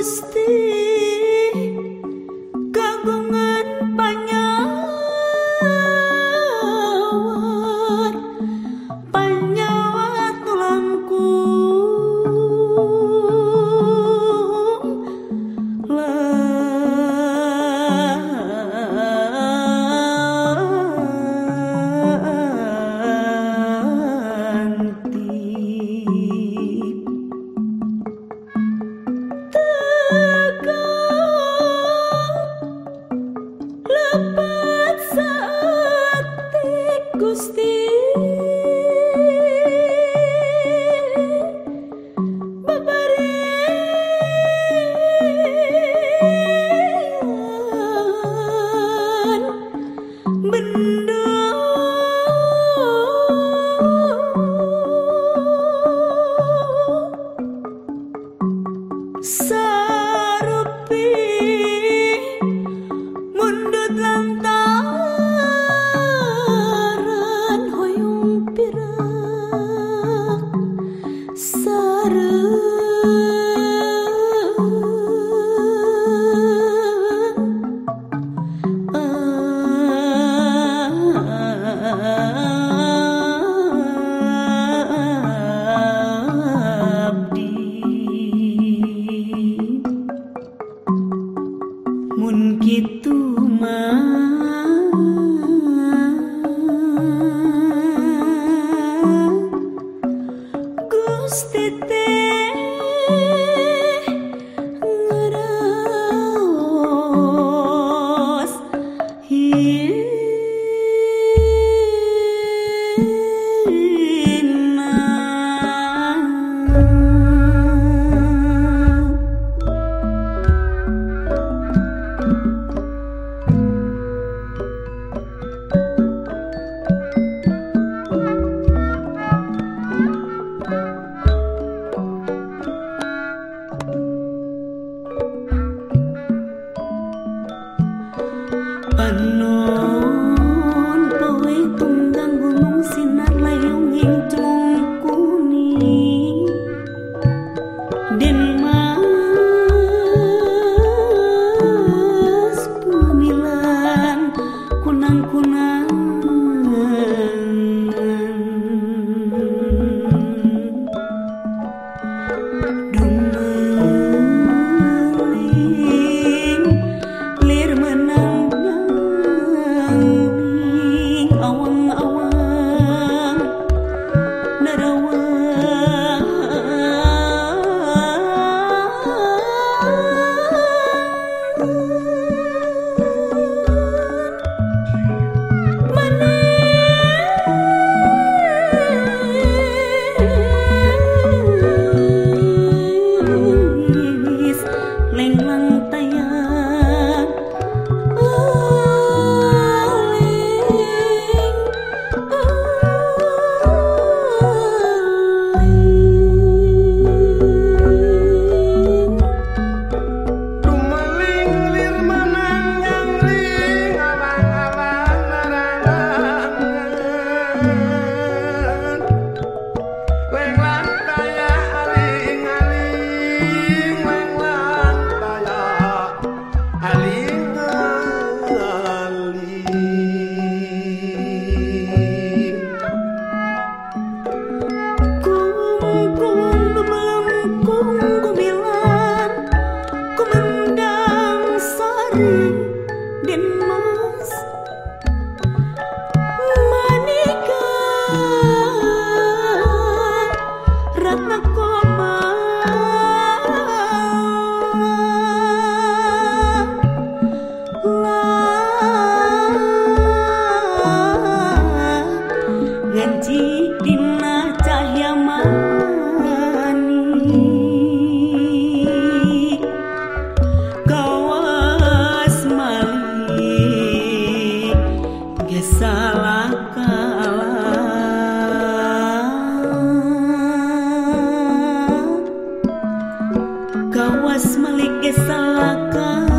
was there. usted. coming Kawas malik salahkan